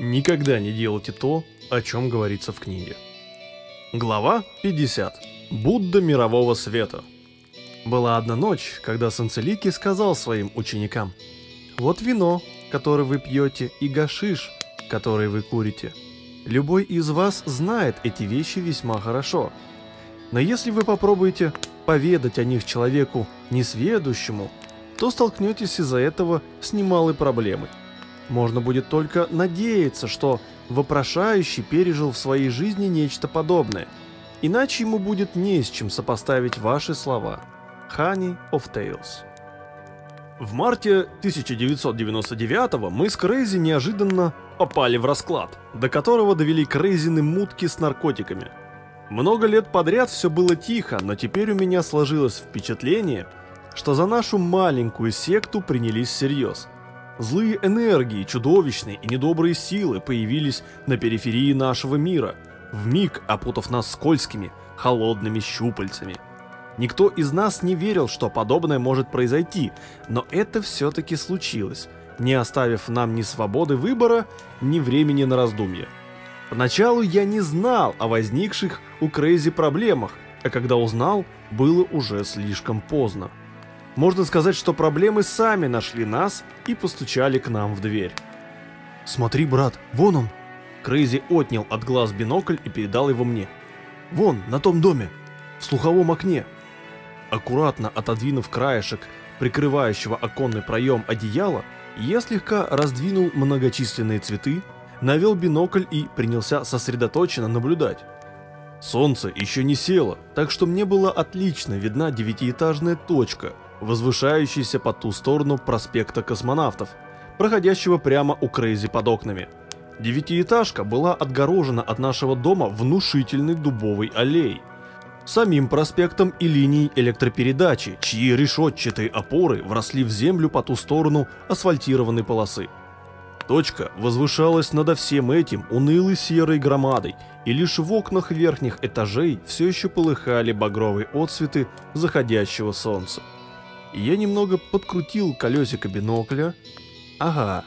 Никогда не делайте то, о чем говорится в книге. Глава 50. Будда мирового света. Была одна ночь, когда Санцелики сказал своим ученикам, «Вот вино, которое вы пьете, и гашиш, который вы курите. Любой из вас знает эти вещи весьма хорошо. Но если вы попробуете поведать о них человеку несведущему, то столкнетесь из-за этого с немалой проблемой. Можно будет только надеяться, что вопрошающий пережил в своей жизни нечто подобное, иначе ему будет не с чем сопоставить ваши слова. Honey of Tales В марте 1999 мы с Крейзи неожиданно попали в расклад, до которого довели Крейзины мутки с наркотиками. Много лет подряд все было тихо, но теперь у меня сложилось впечатление, что за нашу маленькую секту принялись всерьез – Злые энергии, чудовищные и недобрые силы появились на периферии нашего мира, в миг опутав нас скользкими, холодными щупальцами. Никто из нас не верил, что подобное может произойти, но это все-таки случилось, не оставив нам ни свободы выбора, ни времени на раздумье. Поначалу я не знал о возникших у Крейзи проблемах, а когда узнал, было уже слишком поздно. Можно сказать, что проблемы сами нашли нас и постучали к нам в дверь. «Смотри, брат, вон он!» Крейзи отнял от глаз бинокль и передал его мне. «Вон, на том доме, в слуховом окне!» Аккуратно отодвинув краешек, прикрывающего оконный проем одеяла, я слегка раздвинул многочисленные цветы, навел бинокль и принялся сосредоточенно наблюдать. Солнце еще не село, так что мне была отлично видна девятиэтажная точка – возвышающийся по ту сторону проспекта космонавтов, проходящего прямо у Крейзи под окнами. Девятиэтажка была отгорожена от нашего дома внушительной дубовой аллеей, самим проспектом и линией электропередачи, чьи решетчатые опоры вросли в землю по ту сторону асфальтированной полосы. Точка возвышалась над всем этим унылой серой громадой, и лишь в окнах верхних этажей все еще полыхали багровые отсветы заходящего солнца. Я немного подкрутил колесико бинокля. Ага,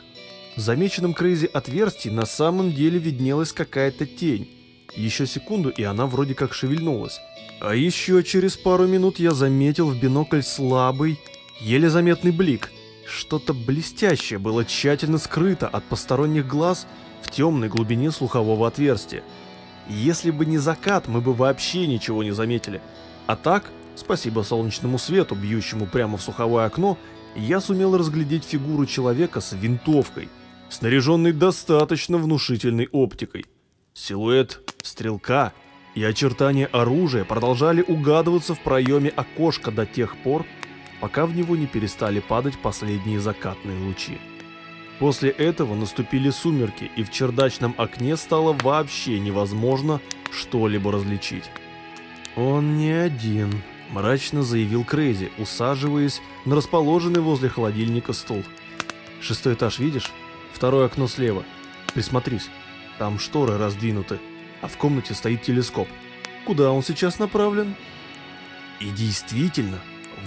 в замеченном Крейзи отверстии на самом деле виднелась какая-то тень. Еще секунду, и она вроде как шевельнулась. А еще через пару минут я заметил в бинокль слабый, еле заметный блик. Что-то блестящее было тщательно скрыто от посторонних глаз в темной глубине слухового отверстия. Если бы не закат, мы бы вообще ничего не заметили. А так, Спасибо солнечному свету, бьющему прямо в слуховое окно, я сумел разглядеть фигуру человека с винтовкой, снаряженной достаточно внушительной оптикой. Силуэт стрелка и очертания оружия продолжали угадываться в проеме окошка до тех пор, пока в него не перестали падать последние закатные лучи. После этого наступили сумерки, и в чердачном окне стало вообще невозможно что-либо различить. «Он не один», мрачно заявил Крейзи, усаживаясь на расположенный возле холодильника стул. «Шестой этаж видишь? Второе окно слева. Присмотрись, там шторы раздвинуты, а в комнате стоит телескоп. Куда он сейчас направлен?» И действительно,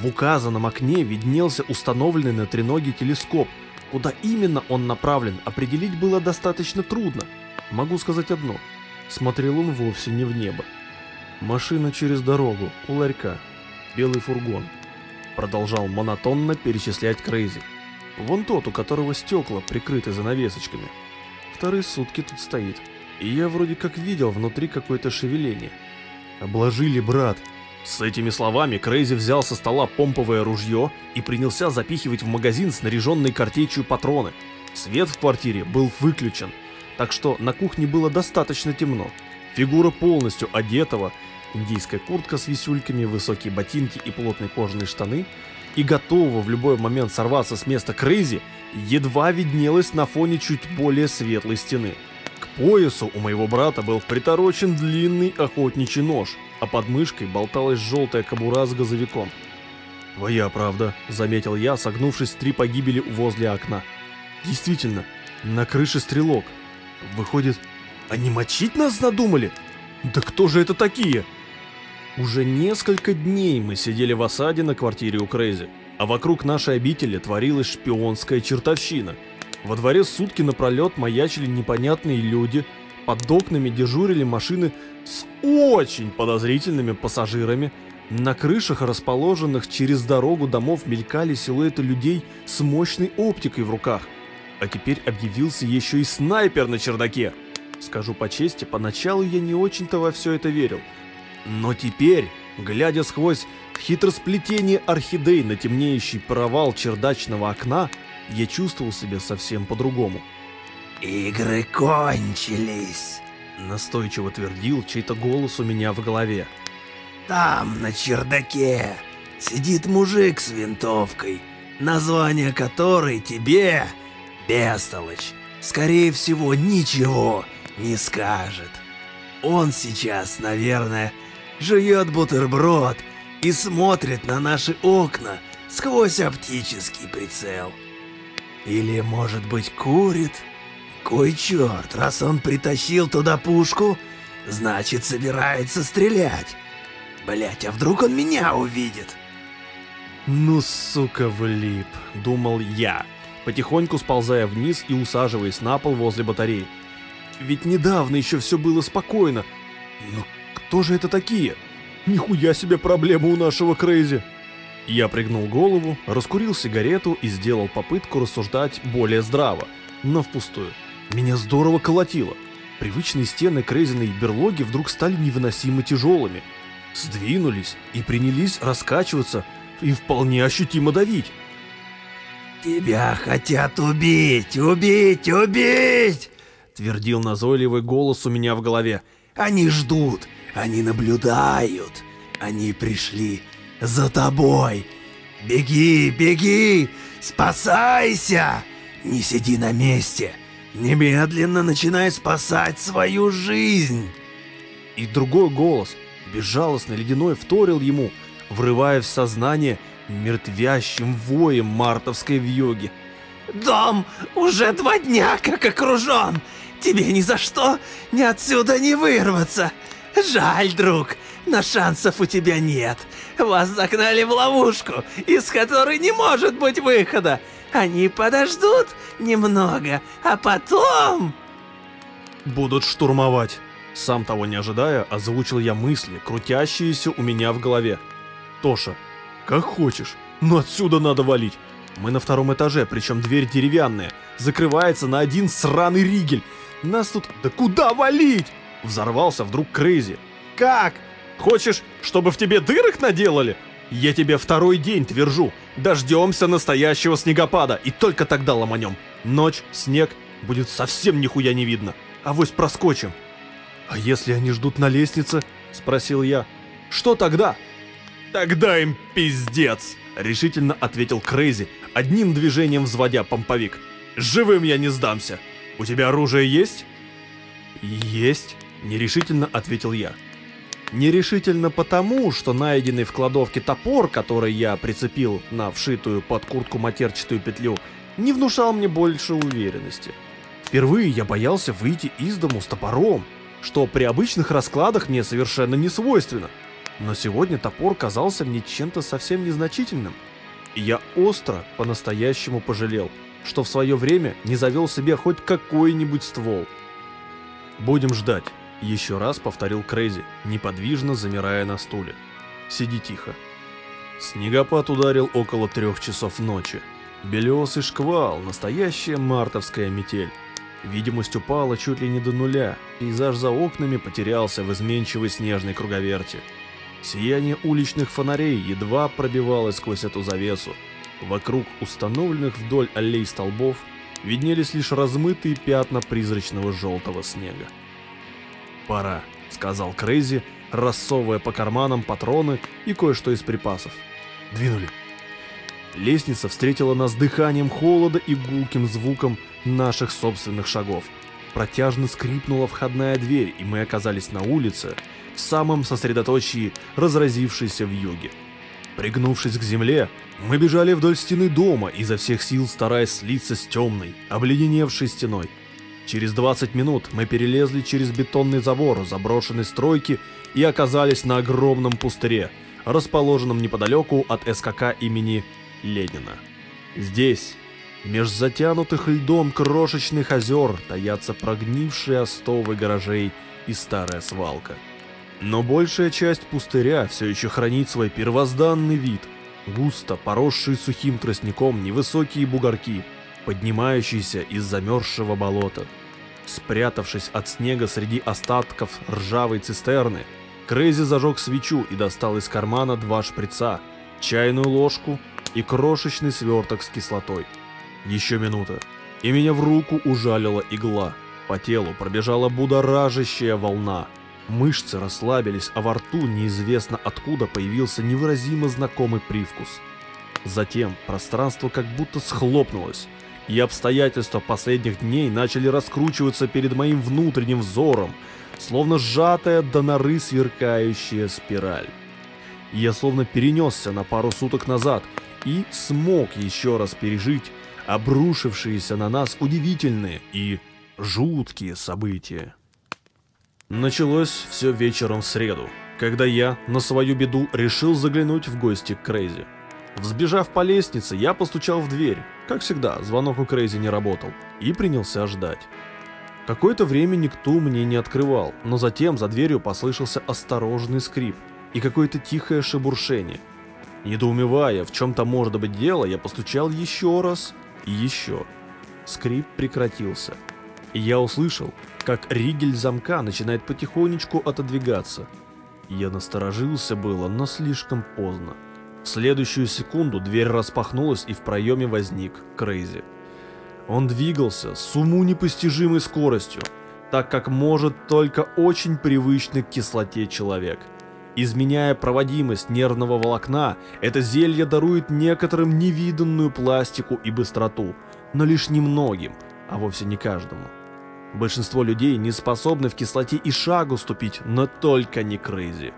в указанном окне виднелся установленный на треноге телескоп. Куда именно он направлен, определить было достаточно трудно. Могу сказать одно. Смотрел он вовсе не в небо. Машина через дорогу, у ларька, белый фургон. Продолжал монотонно перечислять Крейзи. Вон тот, у которого стекла прикрыты занавесочками. Вторые сутки тут стоит. И я вроде как видел внутри какое-то шевеление. Обложили, брат. С этими словами Крейзи взял со стола помповое ружье и принялся запихивать в магазин снаряженные картечью патроны. Свет в квартире был выключен, так что на кухне было достаточно темно. Фигура полностью одетого индийская куртка с висюльками, высокие ботинки и плотные кожаные штаны, и готового в любой момент сорваться с места Крейзи, едва виднелась на фоне чуть более светлой стены. К поясу у моего брата был приторочен длинный охотничий нож, а под мышкой болталась желтая кобура с газовиком. «Твоя правда», — заметил я, согнувшись три погибели возле окна. «Действительно, на крыше стрелок. Выходит, они мочить нас задумали? Да кто же это такие?» Уже несколько дней мы сидели в осаде на квартире у Крейзи, а вокруг нашей обители творилась шпионская чертовщина. Во дворе сутки напролет маячили непонятные люди, под окнами дежурили машины с очень подозрительными пассажирами, на крышах, расположенных через дорогу домов, мелькали силуэты людей с мощной оптикой в руках. А теперь объявился еще и снайпер на чердаке. Скажу по чести, поначалу я не очень-то во все это верил. Но теперь, глядя сквозь хитросплетение орхидей на темнеющий провал чердачного окна, я чувствовал себя совсем по-другому. «Игры кончились», — настойчиво твердил чей-то голос у меня в голове. «Там, на чердаке, сидит мужик с винтовкой, название которой тебе, бестолочь, скорее всего, ничего не скажет. Он сейчас, наверное, жует бутерброд и смотрит на наши окна сквозь оптический прицел. Или, может быть, курит? Кой черт, раз он притащил туда пушку, значит, собирается стрелять. Блять, а вдруг он меня увидит? Ну, сука, влип, думал я, потихоньку сползая вниз и усаживаясь на пол возле батареи. Ведь недавно еще все было спокойно. Но кто же это такие? Нихуя себе проблема у нашего Крейзи. Я пригнул голову, раскурил сигарету и сделал попытку рассуждать более здраво, но впустую. Меня здорово колотило. Привычные стены Крейзиной берлоги вдруг стали невыносимо тяжелыми. Сдвинулись и принялись раскачиваться и вполне ощутимо давить. «Тебя хотят убить, убить, убить!» Твердил назойливый голос у меня в голове. «Они ждут, они наблюдают, они пришли за тобой. Беги, беги, спасайся! Не сиди на месте, немедленно начинай спасать свою жизнь!» И другой голос, безжалостно ледяной, вторил ему, врывая в сознание мертвящим воем мартовской вьюги. «Дом уже два дня как окружен! Тебе ни за что ни отсюда не вырваться! Жаль, друг, но шансов у тебя нет. Вас загнали в ловушку, из которой не может быть выхода. Они подождут немного, а потом... Будут штурмовать. Сам того не ожидая, озвучил я мысли, крутящиеся у меня в голове. Тоша, как хочешь, но отсюда надо валить. Мы на втором этаже, причем дверь деревянная. Закрывается на один сраный ригель. Нас тут... Да куда валить? Взорвался вдруг Крейзи. Как? Хочешь, чтобы в тебе дырок наделали? Я тебе второй день твержу. Дождемся настоящего снегопада, и только тогда ломанем. Ночь, снег, будет совсем нихуя не видно. А вось проскочим. А если они ждут на лестнице? Спросил я. Что тогда? Тогда им пиздец, решительно ответил Крейзи, одним движением взводя помповик. Живым я не сдамся. У тебя оружие есть? Есть, нерешительно ответил я. Нерешительно потому, что найденный в кладовке топор, который я прицепил на вшитую под куртку матерчатую петлю, не внушал мне больше уверенности. Впервые я боялся выйти из дому с топором, что при обычных раскладах мне совершенно не свойственно. Но сегодня топор казался мне чем-то совсем незначительным. И я остро по-настоящему пожалел, что в свое время не завел себе хоть какой-нибудь ствол. Будем ждать. Еще раз повторил Крейзи, неподвижно замирая на стуле. Сиди тихо. Снегопад ударил около трех часов ночи. Белесый шквал, настоящая мартовская метель. Видимость упала чуть ли не до нуля, пейзаж за окнами потерялся в изменчивой снежной круговерти. Сияние уличных фонарей едва пробивалось сквозь эту завесу. Вокруг установленных вдоль аллей столбов виднелись лишь размытые пятна призрачного желтого снега. «Пора», — сказал Крейзи, рассовывая по карманам патроны и кое-что из припасов. «Двинули». Лестница встретила нас дыханием холода и гулким звуком наших собственных шагов. Протяжно скрипнула входная дверь, и мы оказались на улице, в самом сосредоточии разразившейся в юге. Пригнувшись к земле, мы бежали вдоль стены дома, изо всех сил стараясь слиться с темной, обледеневшей стеной. Через 20 минут мы перелезли через бетонный забор заброшенной стройки и оказались на огромном пустыре, расположенном неподалеку от СКК имени Ленина. Здесь, Меж затянутых льдом крошечных озер таятся прогнившие остовы гаражей и старая свалка. Но большая часть пустыря все еще хранит свой первозданный вид. Густо поросшие сухим тростником невысокие бугорки, поднимающиеся из замерзшего болота. Спрятавшись от снега среди остатков ржавой цистерны, Крейзи зажег свечу и достал из кармана два шприца, чайную ложку и крошечный сверток с кислотой. Еще минута, и меня в руку ужалила игла. По телу пробежала будоражащая волна. Мышцы расслабились, а во рту неизвестно откуда появился невыразимо знакомый привкус. Затем пространство как будто схлопнулось, и обстоятельства последних дней начали раскручиваться перед моим внутренним взором, словно сжатая до норы сверкающая спираль. Я словно перенесся на пару суток назад и смог еще раз пережить обрушившиеся на нас удивительные и жуткие события. Началось все вечером в среду, когда я, на свою беду, решил заглянуть в гости к Крейзи. Взбежав по лестнице, я постучал в дверь. Как всегда, звонок у Крейзи не работал. И принялся ждать. Какое-то время никто мне не открывал, но затем за дверью послышался осторожный скрип и какое-то тихое шебуршение. Недоумевая, в чем-то может быть дело, я постучал еще раз и еще. Скрип прекратился. И я услышал, как ригель замка начинает потихонечку отодвигаться. Я насторожился было, но слишком поздно. В следующую секунду дверь распахнулась, и в проеме возник Крейзи. Он двигался с уму непостижимой скоростью, так как может только очень привычный к кислоте человек. Изменяя проводимость нервного волокна, это зелье дарует некоторым невиданную пластику и быстроту, но лишь немногим, а вовсе не каждому. Большинство людей не способны в кислоте и шагу ступить, но только не Крейзи.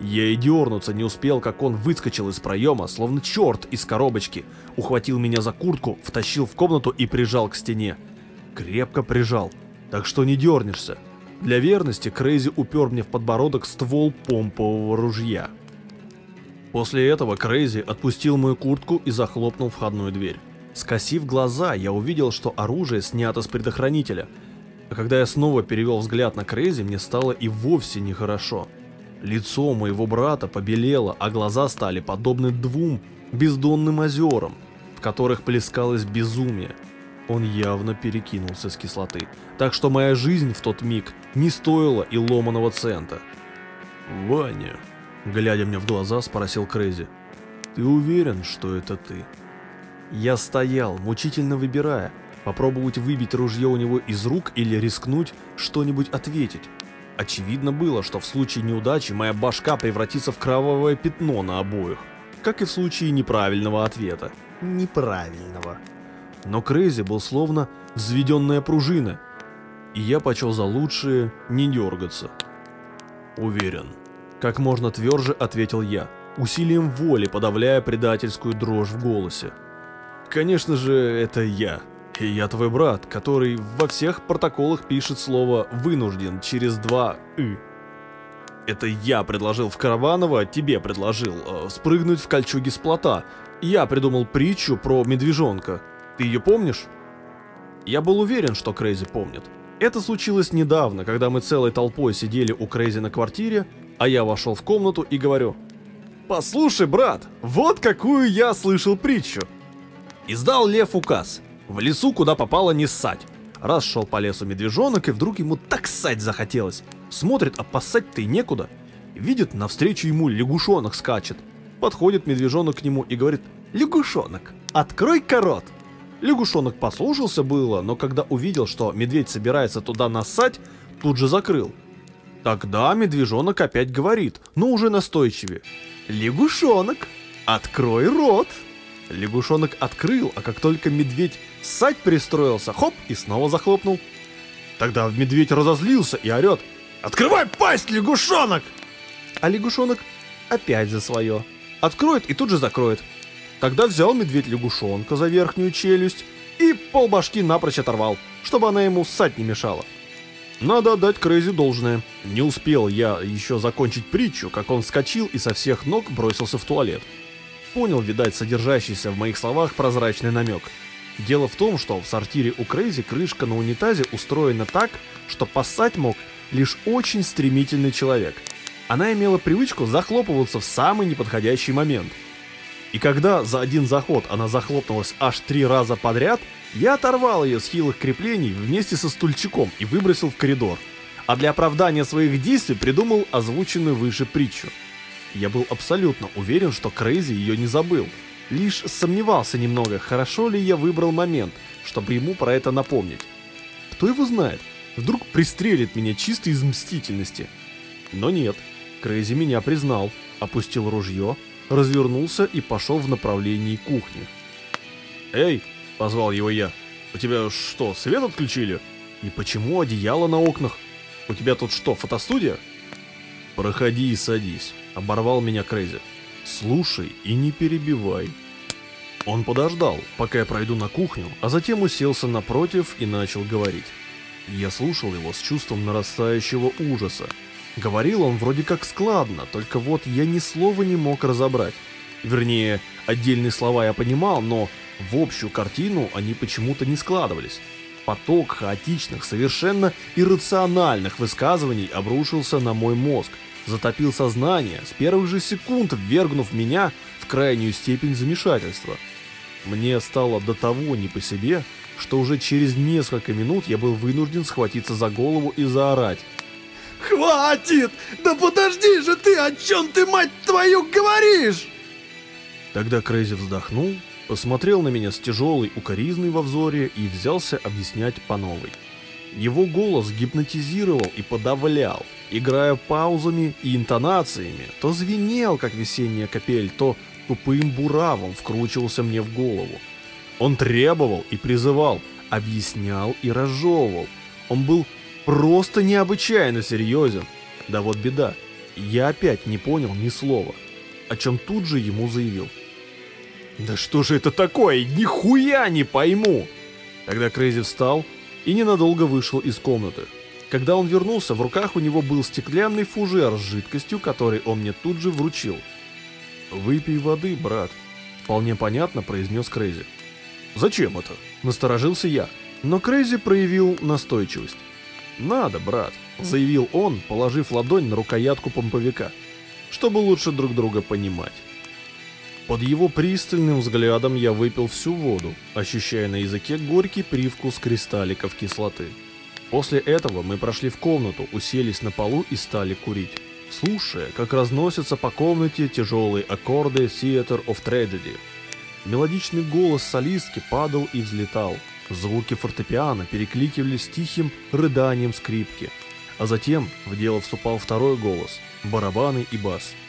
Я и дернуться не успел, как он выскочил из проема, словно черт из коробочки, ухватил меня за куртку, втащил в комнату и прижал к стене. Крепко прижал, так что не дернешься. Для верности Крейзи упер мне в подбородок ствол помпового ружья. После этого Крейзи отпустил мою куртку и захлопнул входную дверь. Скосив глаза, я увидел, что оружие снято с предохранителя. А когда я снова перевел взгляд на Крейзи, мне стало и вовсе нехорошо. Лицо моего брата побелело, а глаза стали подобны двум бездонным озерам, в которых плескалось безумие. Он явно перекинулся с кислоты, так что моя жизнь в тот миг не стоила и ломаного цента. «Ваня», глядя мне в глаза, спросил Крейзи, «ты уверен, что это ты?» Я стоял, мучительно выбирая, попробовать выбить ружье у него из рук или рискнуть что-нибудь ответить. Очевидно было, что в случае неудачи моя башка превратится в кровавое пятно на обоих, как и в случае неправильного ответа. Неправильного. Но Крейзи был словно взведенная пружина, и я почел за лучшее не дергаться. Уверен. Как можно тверже ответил я, усилием воли подавляя предательскую дрожь в голосе. Конечно же, это я. И я твой брат, который во всех протоколах пишет слово «вынужден» через два «ы». Это я предложил в Караваново, тебе предложил, э, спрыгнуть в кольчуге с плота. Я придумал притчу про медвежонка. Ты ее помнишь? Я был уверен, что Крейзи помнит. Это случилось недавно, когда мы целой толпой сидели у Крейзи на квартире, а я вошел в комнату и говорю, «Послушай, брат, вот какую я слышал притчу». Издал Лев указ – в лесу, куда попало, не ссать. Раз шел по лесу медвежонок, и вдруг ему так ссать захотелось. Смотрит, а поссать-то и некуда. Видит, навстречу ему лягушонок скачет. Подходит медвежонок к нему и говорит, «Лягушонок, открой корот!» Лягушонок послушался было, но когда увидел, что медведь собирается туда нассать, тут же закрыл. Тогда медвежонок опять говорит, но уже настойчивее. «Лягушонок, открой рот!» Лягушонок открыл, а как только медведь ссать пристроился, хоп, и снова захлопнул. Тогда медведь разозлился и орет. «Открывай пасть, лягушонок!» А лягушонок опять за свое. Откроет и тут же закроет. Тогда взял медведь лягушонка за верхнюю челюсть и полбашки напрочь оторвал, чтобы она ему ссать не мешала. Надо отдать Крейзи должное. Не успел я еще закончить притчу, как он вскочил и со всех ног бросился в туалет понял, видать, содержащийся в моих словах прозрачный намек. Дело в том, что в сортире у Крейзи крышка на унитазе устроена так, что поссать мог лишь очень стремительный человек. Она имела привычку захлопываться в самый неподходящий момент. И когда за один заход она захлопнулась аж три раза подряд, я оторвал ее с хилых креплений вместе со стульчиком и выбросил в коридор. А для оправдания своих действий придумал озвученную выше притчу. Я был абсолютно уверен, что Крейзи ее не забыл. Лишь сомневался немного, хорошо ли я выбрал момент, чтобы ему про это напомнить. Кто его знает, вдруг пристрелит меня чисто из мстительности. Но нет, Крейзи меня признал, опустил ружье, развернулся и пошел в направлении кухни. «Эй!» — позвал его я. «У тебя что, свет отключили? И почему одеяло на окнах? У тебя тут что, фотостудия?» «Проходи и садись», — оборвал меня Крейзи. «Слушай и не перебивай». Он подождал, пока я пройду на кухню, а затем уселся напротив и начал говорить. Я слушал его с чувством нарастающего ужаса. Говорил он вроде как складно, только вот я ни слова не мог разобрать. Вернее, отдельные слова я понимал, но в общую картину они почему-то не складывались. Поток хаотичных, совершенно иррациональных высказываний обрушился на мой мозг, затопил сознание, с первых же секунд ввергнув меня в крайнюю степень замешательства. Мне стало до того не по себе, что уже через несколько минут я был вынужден схватиться за голову и заорать. «Хватит! Да подожди же ты, о чем ты, мать твою, говоришь?» Тогда Крейзи вздохнул, посмотрел на меня с тяжелой укоризной во взоре и взялся объяснять по новой. Его голос гипнотизировал и подавлял, играя паузами и интонациями, то звенел, как весенняя капель, то тупым буравом вкручивался мне в голову. Он требовал и призывал, объяснял и разжевывал. Он был просто необычайно серьезен. Да вот беда, я опять не понял ни слова, о чем тут же ему заявил. Да что же это такое? Нихуя не пойму! Тогда Крейзи встал и ненадолго вышел из комнаты. Когда он вернулся, в руках у него был стеклянный фужер с жидкостью, который он мне тут же вручил. «Выпей воды, брат», — вполне понятно произнес Крейзи. «Зачем это?» — насторожился я. Но Крейзи проявил настойчивость. «Надо, брат», — заявил он, положив ладонь на рукоятку помповика, чтобы лучше друг друга понимать. Под его пристальным взглядом я выпил всю воду, ощущая на языке горький привкус кристалликов кислоты. После этого мы прошли в комнату, уселись на полу и стали курить, слушая, как разносятся по комнате тяжелые аккорды Theater of Tragedy. Мелодичный голос солистки падал и взлетал, звуки фортепиано перекликивались тихим рыданием скрипки, а затем в дело вступал второй голос, барабаны и бас –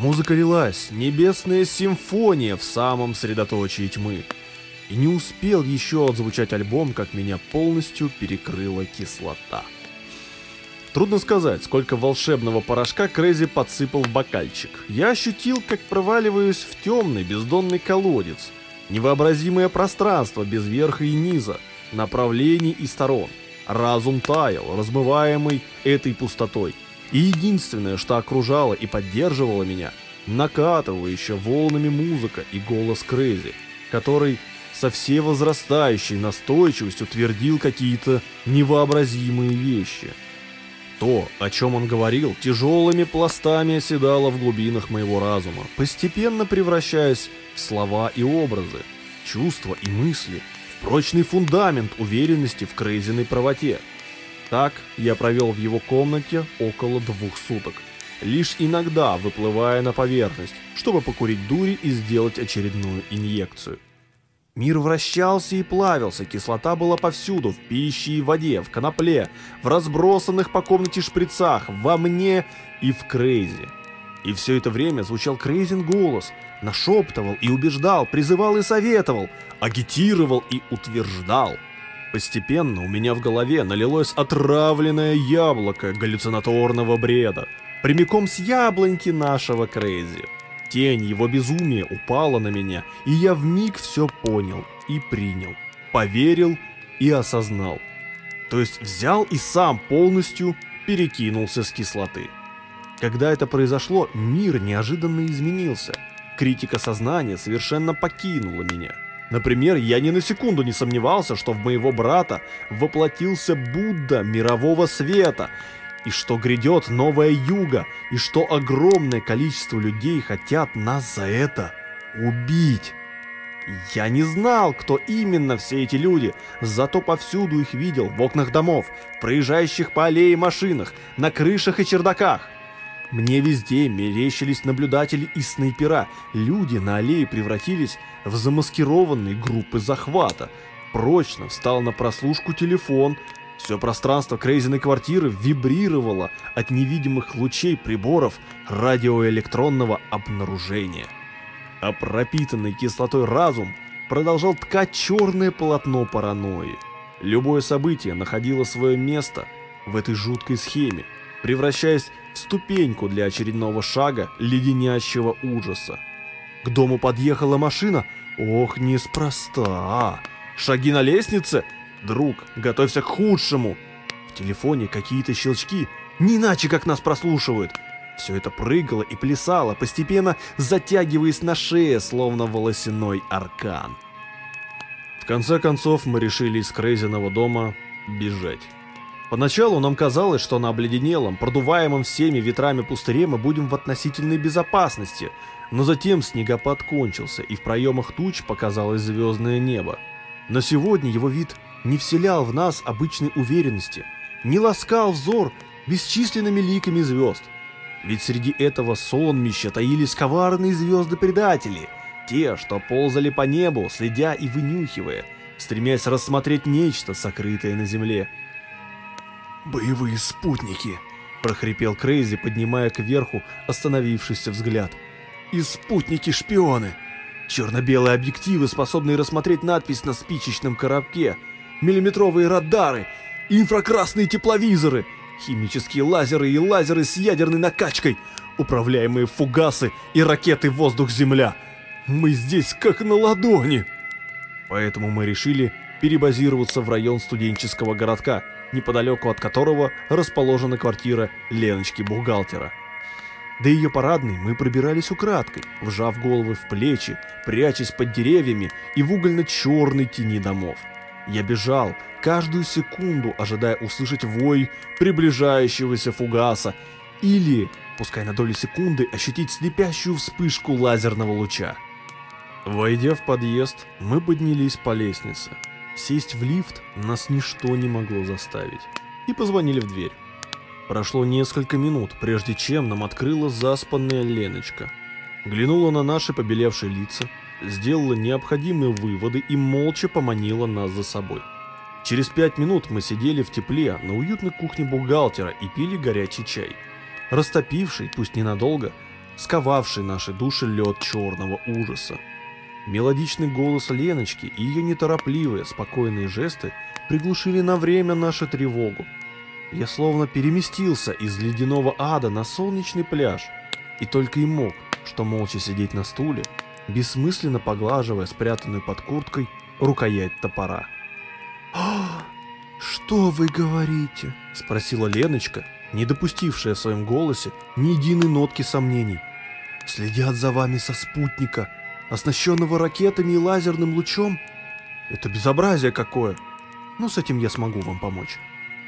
Музыка лилась, небесная симфония в самом средоточии тьмы. И не успел еще отзвучать альбом, как меня полностью перекрыла кислота. Трудно сказать, сколько волшебного порошка Крейзи подсыпал в бокальчик. Я ощутил, как проваливаюсь в темный бездонный колодец. Невообразимое пространство без верха и низа, направлений и сторон. Разум таял, размываемый этой пустотой. И единственное, что окружало и поддерживало меня, накатывающая волнами музыка и голос Крейзи, который со всей возрастающей настойчивостью твердил какие-то невообразимые вещи. То, о чем он говорил, тяжелыми пластами оседало в глубинах моего разума, постепенно превращаясь в слова и образы, чувства и мысли, в прочный фундамент уверенности в Крейзиной правоте – так я провел в его комнате около двух суток, лишь иногда выплывая на поверхность, чтобы покурить дури и сделать очередную инъекцию. Мир вращался и плавился, кислота была повсюду, в пище и воде, в конопле, в разбросанных по комнате шприцах, во мне и в Крейзи. И все это время звучал Крейзин голос, нашептывал и убеждал, призывал и советовал, агитировал и утверждал – Постепенно у меня в голове налилось отравленное яблоко галлюцинаторного бреда, прямиком с яблоньки нашего Крейзи. Тень его безумия упала на меня, и я вмиг все понял и принял, поверил и осознал. То есть взял и сам полностью перекинулся с кислоты. Когда это произошло, мир неожиданно изменился. Критика сознания совершенно покинула меня. Например, я ни на секунду не сомневался, что в моего брата воплотился Будда мирового света, и что грядет новая юга, и что огромное количество людей хотят нас за это убить. Я не знал, кто именно все эти люди, зато повсюду их видел в окнах домов, проезжающих по аллее машинах, на крышах и чердаках. Мне везде мерещились наблюдатели и снайпера. Люди на аллее превратились в замаскированные группы захвата. Прочно встал на прослушку телефон. Все пространство Крейзиной квартиры вибрировало от невидимых лучей приборов радиоэлектронного обнаружения. А пропитанный кислотой разум продолжал ткать черное полотно паранойи. Любое событие находило свое место в этой жуткой схеме, превращаясь в ступеньку для очередного шага леденящего ужаса. К дому подъехала машина. Ох, неспроста. Шаги на лестнице? Друг, готовься к худшему. В телефоне какие-то щелчки, не иначе как нас прослушивают. Все это прыгало и плясало, постепенно затягиваясь на шее, словно волосяной аркан. В конце концов, мы решили из Крейзиного дома бежать. Поначалу нам казалось, что на обледенелом, продуваемом всеми ветрами пустыре мы будем в относительной безопасности, но затем снегопад кончился, и в проемах туч показалось звездное небо. Но сегодня его вид не вселял в нас обычной уверенности, не ласкал взор бесчисленными ликами звезд. Ведь среди этого сонмища таились коварные звезды-предатели, те, что ползали по небу, следя и вынюхивая, стремясь рассмотреть нечто, сокрытое на земле. «Боевые спутники!» – прохрипел Крейзи, поднимая кверху остановившийся взгляд. «И спутники-шпионы! Черно-белые объективы, способные рассмотреть надпись на спичечном коробке, миллиметровые радары, инфракрасные тепловизоры, химические лазеры и лазеры с ядерной накачкой, управляемые фугасы и ракеты воздух-земля. Мы здесь как на ладони!» Поэтому мы решили перебазироваться в район студенческого городка – неподалеку от которого расположена квартира Леночки-бухгалтера. До ее парадной мы пробирались украдкой, вжав головы в плечи, прячась под деревьями и в угольно-черной тени домов. Я бежал, каждую секунду ожидая услышать вой приближающегося фугаса или, пускай на долю секунды, ощутить слепящую вспышку лазерного луча. Войдя в подъезд, мы поднялись по лестнице. Сесть в лифт нас ничто не могло заставить. И позвонили в дверь. Прошло несколько минут, прежде чем нам открыла заспанная Леночка. Глянула на наши побелевшие лица, сделала необходимые выводы и молча поманила нас за собой. Через пять минут мы сидели в тепле на уютной кухне бухгалтера и пили горячий чай, растопивший, пусть ненадолго, сковавший наши души лед черного ужаса. Мелодичный голос Леночки и ее неторопливые, спокойные жесты приглушили на время нашу тревогу. Я словно переместился из ледяного ада на солнечный пляж, и только и мог, что молча сидеть на стуле, бессмысленно поглаживая спрятанную под курткой рукоять топора. «А, что вы говорите?» – спросила Леночка, не допустившая в своем голосе ни единой нотки сомнений. «Следят за вами со спутника», оснащенного ракетами и лазерным лучом? Это безобразие какое! Но с этим я смогу вам помочь.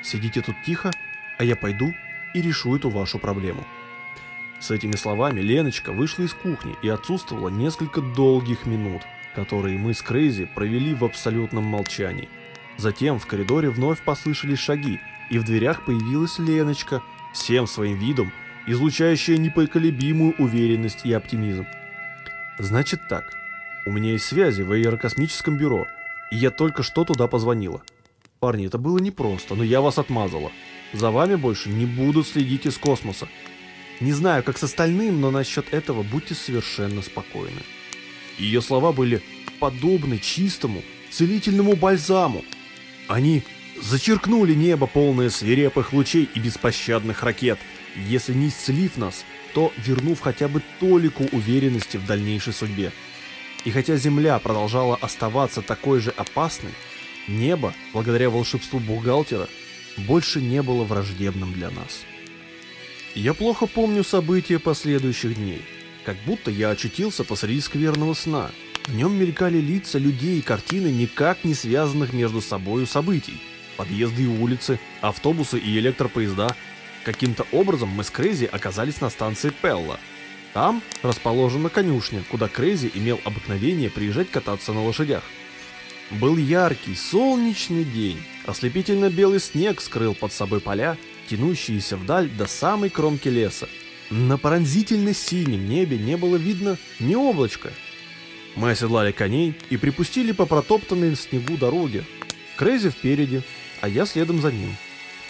Сидите тут тихо, а я пойду и решу эту вашу проблему. С этими словами Леночка вышла из кухни и отсутствовала несколько долгих минут, которые мы с Крейзи провели в абсолютном молчании. Затем в коридоре вновь послышались шаги, и в дверях появилась Леночка, всем своим видом, излучающая непоколебимую уверенность и оптимизм. Значит так. У меня есть связи в аэрокосмическом бюро, и я только что туда позвонила. Парни, это было непросто, но я вас отмазала. За вами больше не будут следить из космоса. Не знаю, как с остальным, но насчет этого будьте совершенно спокойны. Ее слова были подобны чистому, целительному бальзаму. Они зачеркнули небо, полное свирепых лучей и беспощадных ракет, если не исцелив нас, то вернув хотя бы толику уверенности в дальнейшей судьбе. И хотя Земля продолжала оставаться такой же опасной, небо, благодаря волшебству бухгалтера, больше не было враждебным для нас. Я плохо помню события последующих дней, как будто я очутился посреди скверного сна, В нем мелькали лица людей и картины, никак не связанных между собою событий. Подъезды и улицы, автобусы и электропоезда. Каким-то образом мы с Крейзи оказались на станции Пелла. Там расположена конюшня, куда Крейзи имел обыкновение приезжать кататься на лошадях. Был яркий, солнечный день. Ослепительно белый снег скрыл под собой поля, тянущиеся вдаль до самой кромки леса. На пронзительно синем небе не было видно ни облачка. Мы оседлали коней и припустили по протоптанной снегу дороге. Крейзи впереди, а я следом за ним.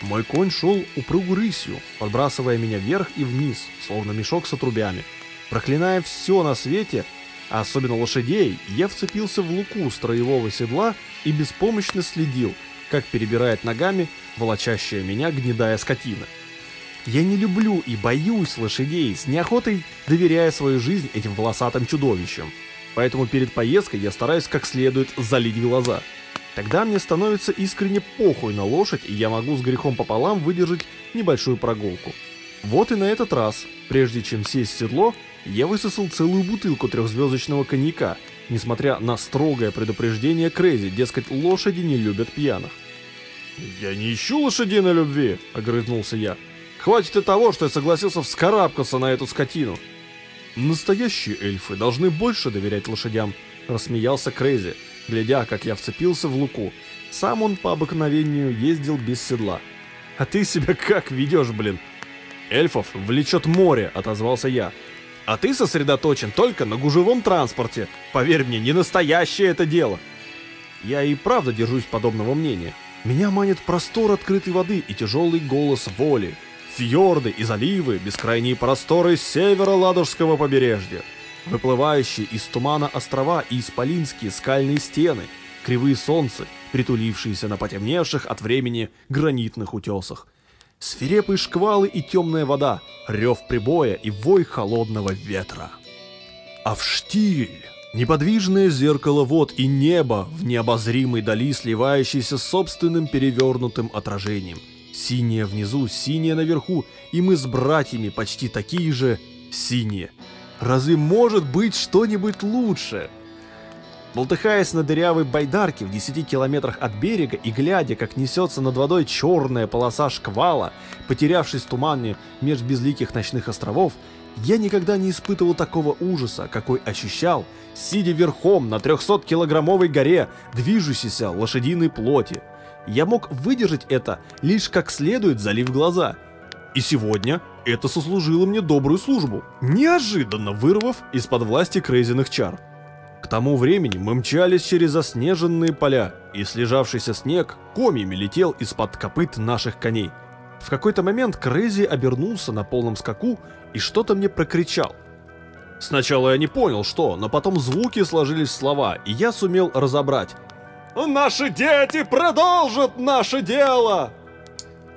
Мой конь шел упругу рысью, подбрасывая меня вверх и вниз, словно мешок с отрубями. Проклиная все на свете, а особенно лошадей, я вцепился в луку строевого седла и беспомощно следил, как перебирает ногами волочащая меня гнедая скотина. Я не люблю и боюсь лошадей, с неохотой доверяя свою жизнь этим волосатым чудовищам. Поэтому перед поездкой я стараюсь как следует залить глаза. Тогда мне становится искренне похуй на лошадь, и я могу с грехом пополам выдержать небольшую прогулку. Вот и на этот раз, прежде чем сесть в седло, я высосал целую бутылку трехзвездочного коньяка, несмотря на строгое предупреждение Крейзи, дескать, лошади не любят пьяных. «Я не ищу лошадиной любви», — огрызнулся я. «Хватит и того, что я согласился вскарабкаться на эту скотину». «Настоящие эльфы должны больше доверять лошадям», — рассмеялся Крейзи, глядя, как я вцепился в луку. Сам он по обыкновению ездил без седла. «А ты себя как ведешь, блин?» «Эльфов влечет море», — отозвался я. «А ты сосредоточен только на гужевом транспорте. Поверь мне, не настоящее это дело». Я и правда держусь подобного мнения. Меня манит простор открытой воды и тяжелый голос воли. Фьорды и заливы, бескрайние просторы севера Ладожского побережья. Выплывающие из тумана острова и исполинские скальные стены. Кривые солнца, притулившиеся на потемневших от времени гранитных утесах. Свирепые шквалы и темная вода, рев прибоя и вой холодного ветра. А в штиль Неподвижное зеркало вод и небо в необозримой дали, сливающееся с собственным перевернутым отражением. Синее внизу, синее наверху, и мы с братьями почти такие же синие. Разве может быть что-нибудь лучше? Болтыхаясь на дырявой байдарке в 10 километрах от берега и глядя, как несется над водой черная полоса шквала, потерявшись в тумане меж безликих ночных островов, я никогда не испытывал такого ужаса, какой ощущал, сидя верхом на 300-килограммовой горе, движущейся лошадиной плоти. Я мог выдержать это, лишь как следует залив глаза. И сегодня это сослужило мне добрую службу, неожиданно вырвав из-под власти крейзиных чар. К тому времени мы мчались через заснеженные поля, и слежавшийся снег комьями летел из-под копыт наших коней. В какой-то момент Крейзи обернулся на полном скаку и что-то мне прокричал. Сначала я не понял, что, но потом звуки сложились в слова, и я сумел разобрать. «Наши дети продолжат наше дело!»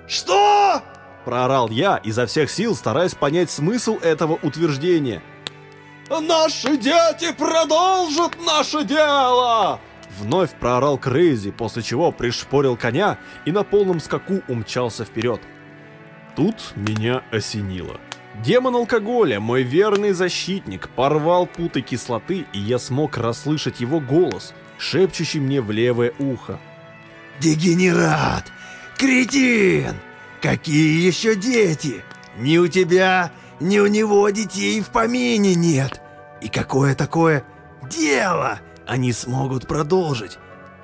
Что? Проорал я, изо всех сил стараясь понять смысл этого утверждения. Наши дети продолжат наше дело! Вновь проорал Крейзи, после чего пришпорил коня и на полном скаку умчался вперед. Тут меня осенило. Демон алкоголя, мой верный защитник, порвал путы кислоты, и я смог расслышать его голос, шепчущий мне в левое ухо. Дегенерат! Кретин! Какие еще дети? Ни у тебя, ни у него детей в помине нет. И какое такое дело они смогут продолжить?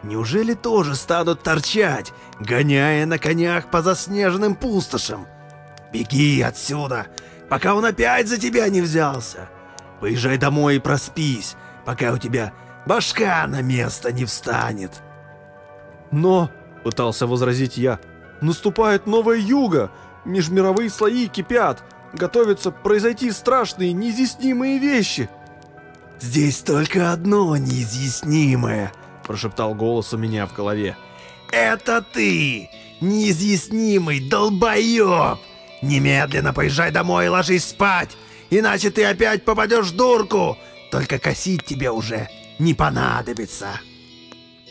Неужели тоже станут торчать, гоняя на конях по заснеженным пустошам? Беги отсюда, пока он опять за тебя не взялся. Поезжай домой и проспись, пока у тебя башка на место не встанет. Но, пытался возразить я, наступает новая юга, межмировые слои кипят, готовятся произойти страшные, неизъяснимые вещи. Здесь только одно неизъяснимое, прошептал голос у меня в голове. Это ты, неизъяснимый долбоеб! Немедленно поезжай домой и ложись спать, иначе ты опять попадешь в дурку. Только косить тебе уже не понадобится.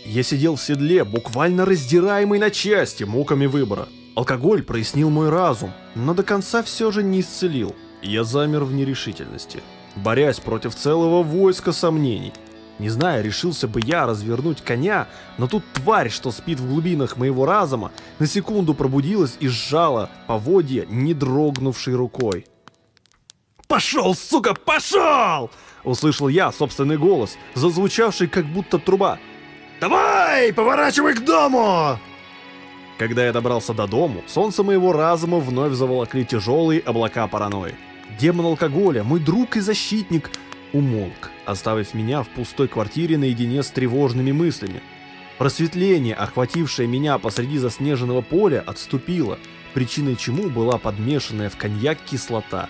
Я сидел в седле, буквально раздираемый на части муками выбора. Алкоголь прояснил мой разум, но до конца все же не исцелил. Я замер в нерешительности, борясь против целого войска сомнений. Не знаю, решился бы я развернуть коня, но тут тварь, что спит в глубинах моего разума, на секунду пробудилась и сжала поводья, не дрогнувшей рукой. «Пошел, сука, пошел!» Услышал я собственный голос, зазвучавший как будто труба. «Давай, поворачивай к дому!» Когда я добрался до дому, солнце моего разума вновь заволокли тяжелые облака паранойи. Демон алкоголя, мой друг и защитник, умолк, оставив меня в пустой квартире наедине с тревожными мыслями. Просветление, охватившее меня посреди заснеженного поля, отступило, причиной чему была подмешанная в коньяк кислота.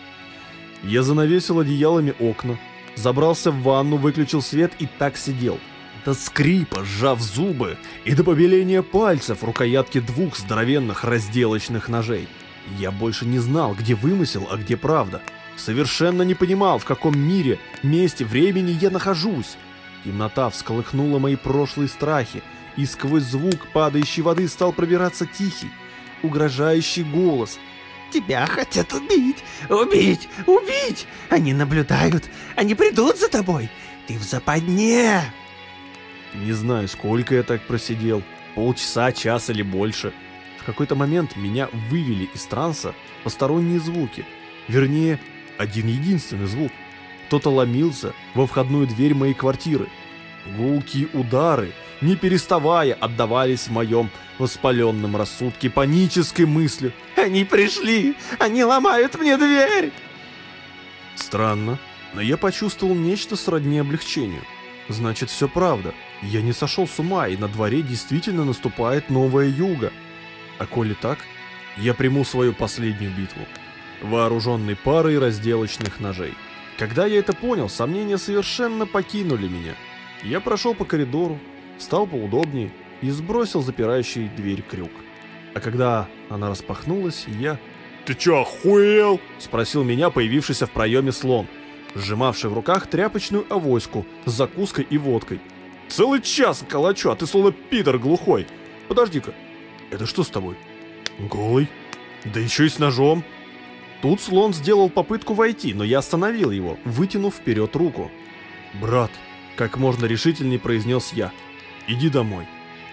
Я занавесил одеялами окна, забрался в ванну, выключил свет и так сидел. До скрипа, сжав зубы, и до побеления пальцев рукоятки двух здоровенных разделочных ножей. Я больше не знал, где вымысел, а где правда. Совершенно не понимал, в каком мире, месте, времени я нахожусь. Темнота всколыхнула мои прошлые страхи, и сквозь звук падающей воды стал пробираться тихий, угрожающий голос. «Тебя хотят убить! Убить! Убить! Они наблюдают! Они придут за тобой! Ты в западне!» Не знаю, сколько я так просидел, полчаса, час или больше. В какой-то момент меня вывели из транса посторонние звуки. Вернее, один единственный звук. Кто-то ломился во входную дверь моей квартиры. Гулкие удары, не переставая, отдавались в моем воспаленном рассудке панической мыслью. «Они пришли! Они ломают мне дверь!» Странно, но я почувствовал нечто сродни облегчению. Значит, все правда. Я не сошел с ума, и на дворе действительно наступает новая юга. А коли так, я приму свою последнюю битву, вооруженный парой разделочных ножей. Когда я это понял, сомнения совершенно покинули меня. Я прошел по коридору, встал поудобнее и сбросил запирающий дверь крюк. А когда она распахнулась, я... «Ты чё, охуел?» — спросил меня появившийся в проеме слон, сжимавший в руках тряпочную авоську с закуской и водкой. Целый час калачу, а ты словно Питер глухой. Подожди-ка, это что с тобой? Голый? Да еще и с ножом. Тут слон сделал попытку войти, но я остановил его, вытянув вперед руку. «Брат», — как можно решительнее произнес я, — «иди домой.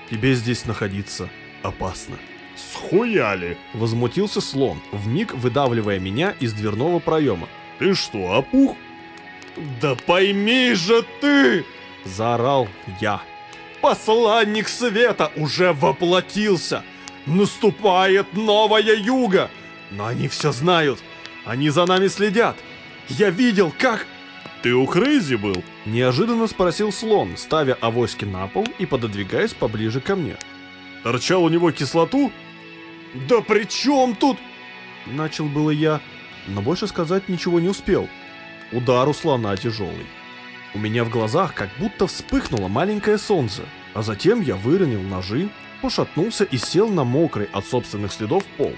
Тебе здесь находиться опасно». «Схуяли!» — возмутился слон, вмиг выдавливая меня из дверного проема. «Ты что, опух?» «Да пойми же ты!» Заорал я. Посланник света уже воплотился. Наступает новая юга. Но они все знают. Они за нами следят. Я видел, как... Ты у Крейзи был? Неожиданно спросил слон, ставя авоськи на пол и пододвигаясь поближе ко мне. Торчал у него кислоту? Да при чем тут? Начал было я, но больше сказать ничего не успел. Удар у слона тяжелый. У меня в глазах как будто вспыхнуло маленькое солнце, а затем я выронил ножи, пошатнулся и сел на мокрый от собственных следов пол.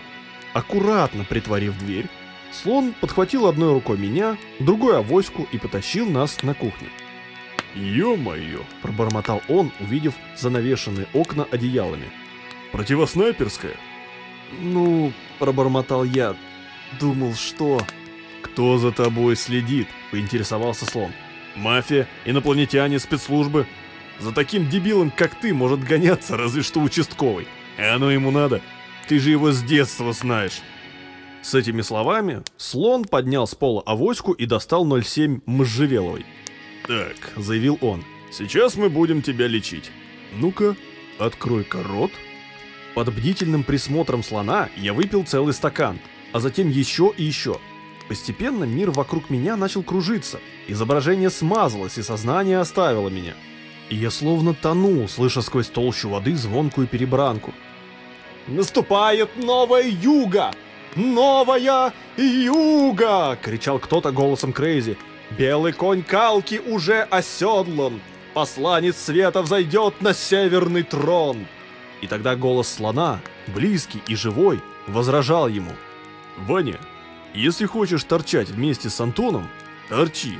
Аккуратно притворив дверь, слон подхватил одной рукой меня, другой авоську и потащил нас на кухню. «Ё-моё!» – пробормотал он, увидев занавешенные окна одеялами. «Противоснайперская?» «Ну...» – пробормотал я. «Думал, что...» «Кто за тобой следит?» – поинтересовался слон. Мафия, инопланетяне, спецслужбы. За таким дебилом, как ты, может гоняться разве что участковый. А оно ему надо. Ты же его с детства знаешь. С этими словами слон поднял с пола авоську и достал 07 можжевеловой. «Так», — заявил он, — «сейчас мы будем тебя лечить. Ну-ка, открой-ка рот». Под бдительным присмотром слона я выпил целый стакан, а затем еще и еще. Постепенно мир вокруг меня начал кружиться, изображение смазалось и сознание оставило меня. И я словно тонул, слыша сквозь толщу воды звонкую перебранку. «Наступает новая юга! Новая юга!» — кричал кто-то голосом Крейзи. «Белый конь Калки уже оседлан! Посланец света взойдет на северный трон!» И тогда голос слона, близкий и живой, возражал ему. «Ваня, если хочешь торчать вместе с Антоном, торчи.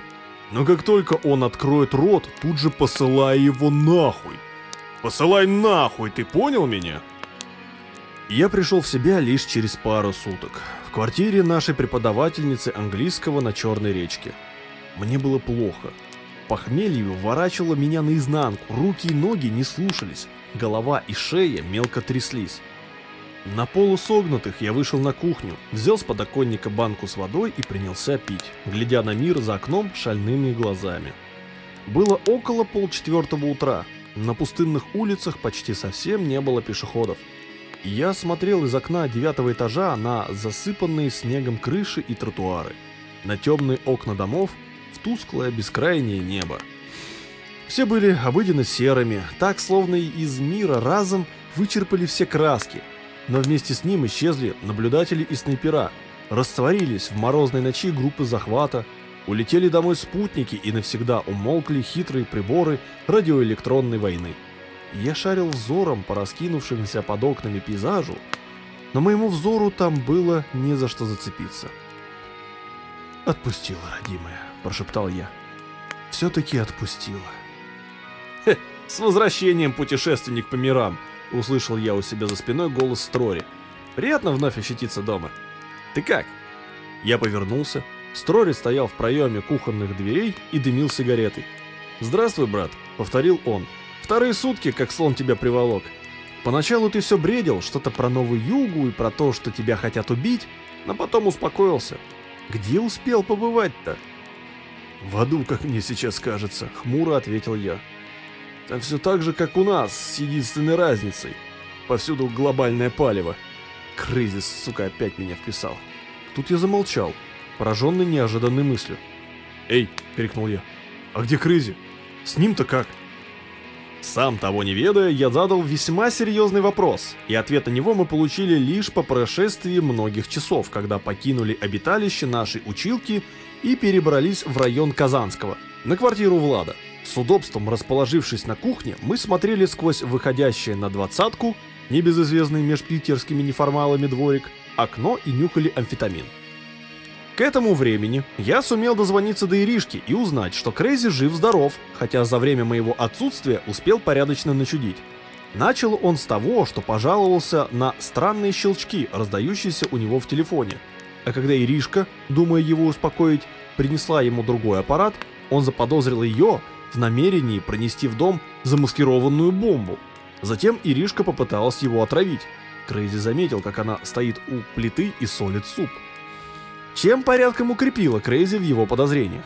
Но как только он откроет рот, тут же посылай его нахуй. Посылай нахуй, ты понял меня? Я пришел в себя лишь через пару суток. В квартире нашей преподавательницы английского на Черной речке. Мне было плохо. похмелье выворачивало меня наизнанку, руки и ноги не слушались, голова и шея мелко тряслись. На полусогнутых я вышел на кухню, взял с подоконника банку с водой и принялся пить, глядя на мир за окном шальными глазами. Было около полчетвертого утра, на пустынных улицах почти совсем не было пешеходов. Я смотрел из окна девятого этажа на засыпанные снегом крыши и тротуары, на темные окна домов, в тусклое бескрайнее небо. Все были обыденно серыми, так словно из мира разом вычерпали все краски, но вместе с ним исчезли наблюдатели и снайпера, растворились в морозной ночи группы захвата, улетели домой спутники и навсегда умолкли хитрые приборы радиоэлектронной войны. Я шарил взором по раскинувшимся под окнами пейзажу, но моему взору там было не за что зацепиться. «Отпустила, родимая», — прошептал я. «Все-таки отпустила». Хе, с возвращением, путешественник по мирам, услышал я у себя за спиной голос Строри. Приятно вновь ощутиться дома. Ты как? Я повернулся. Строри стоял в проеме кухонных дверей и дымил сигаретой. «Здравствуй, брат», — повторил он. «Вторые сутки, как слон тебя приволок. Поначалу ты все бредил, что-то про Новую Югу и про то, что тебя хотят убить, но потом успокоился. Где успел побывать-то?» «В аду, как мне сейчас кажется», — хмуро ответил я. Там все так же, как у нас, с единственной разницей. Повсюду глобальное палево. Кризис, сука, опять меня вписал. Тут я замолчал, пораженный неожиданной мыслью. «Эй!» — крикнул я. «А где Крызи? С ним-то как?» Сам того не ведая, я задал весьма серьезный вопрос, и ответ на него мы получили лишь по прошествии многих часов, когда покинули обиталище нашей училки и перебрались в район Казанского, на квартиру Влада. С удобством расположившись на кухне, мы смотрели сквозь выходящее на двадцатку, небезызвестный меж питерскими неформалами дворик, окно и нюхали амфетамин. К этому времени я сумел дозвониться до Иришки и узнать, что Крейзи жив-здоров, хотя за время моего отсутствия успел порядочно начудить. Начал он с того, что пожаловался на странные щелчки, раздающиеся у него в телефоне. А когда Иришка, думая его успокоить, принесла ему другой аппарат, он заподозрил ее в намерении пронести в дом замаскированную бомбу. Затем Иришка попыталась его отравить. Крейзи заметил, как она стоит у плиты и солит суп. Чем порядком укрепила Крейзи в его подозрениях.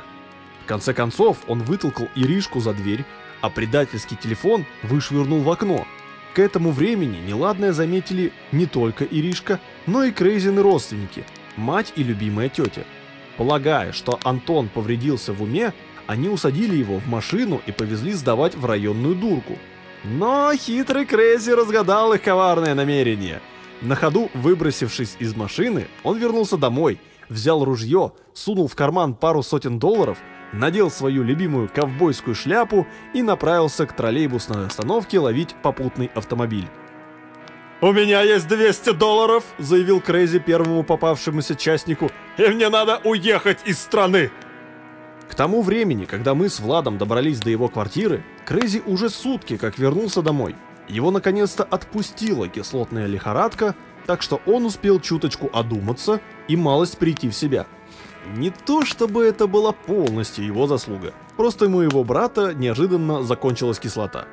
В конце концов, он вытолкал Иришку за дверь, а предательский телефон вышвырнул в окно. К этому времени неладное заметили не только Иришка, но и Крейзины родственники, мать и любимая тетя. Полагая, что Антон повредился в уме, они усадили его в машину и повезли сдавать в районную дурку. Но хитрый Крейзи разгадал их коварное намерение. На ходу, выбросившись из машины, он вернулся домой, взял ружье, сунул в карман пару сотен долларов, надел свою любимую ковбойскую шляпу и направился к троллейбусной остановке ловить попутный автомобиль. «У меня есть 200 долларов!» — заявил Крейзи первому попавшемуся частнику. «И мне надо уехать из страны!» К тому времени, когда мы с Владом добрались до его квартиры, Крейзи уже сутки как вернулся домой. Его наконец-то отпустила кислотная лихорадка, так что он успел чуточку одуматься и малость прийти в себя. Не то чтобы это была полностью его заслуга, просто ему его брата неожиданно закончилась кислота.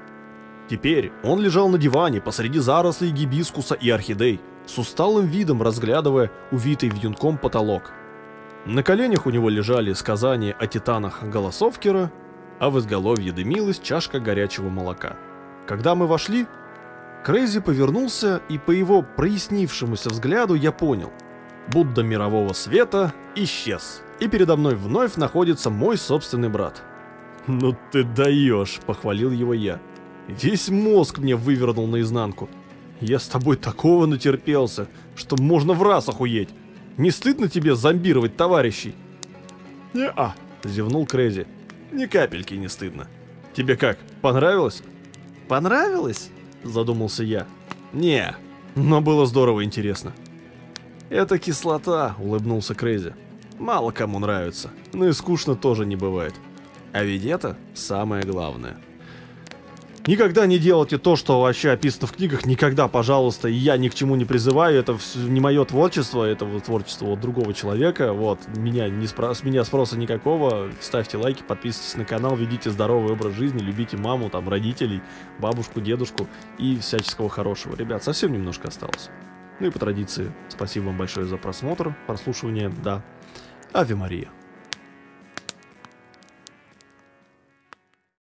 Теперь он лежал на диване посреди зарослей гибискуса и орхидей, с усталым видом разглядывая увитый вьюнком потолок. На коленях у него лежали сказания о титанах Голосовкера, а в изголовье дымилась чашка горячего молока. Когда мы вошли, Крейзи повернулся, и по его прояснившемуся взгляду я понял. Будда мирового света исчез, и передо мной вновь находится мой собственный брат. «Ну ты даешь!» — похвалил его я. «Весь мозг мне вывернул наизнанку. Я с тобой такого натерпелся, что можно в раз охуеть. Не стыдно тебе зомбировать товарищей?» «Не-а», — зевнул Крейзи. «Ни капельки не стыдно. Тебе как, понравилось?» «Понравилось?» — задумался я. «Не, но было здорово интересно». «Это кислота», — улыбнулся Крейзи. «Мало кому нравится, но и скучно тоже не бывает. А ведь это самое главное». Никогда не делайте то, что вообще описано в книгах, никогда, пожалуйста, я ни к чему не призываю, это не мое творчество, это творчество вот другого человека, вот, меня не спро... с меня спроса никакого, ставьте лайки, подписывайтесь на канал, ведите здоровый образ жизни, любите маму, там, родителей, бабушку, дедушку и всяческого хорошего. Ребят, совсем немножко осталось. Ну и по традиции, спасибо вам большое за просмотр, прослушивание, да. Ави Мария.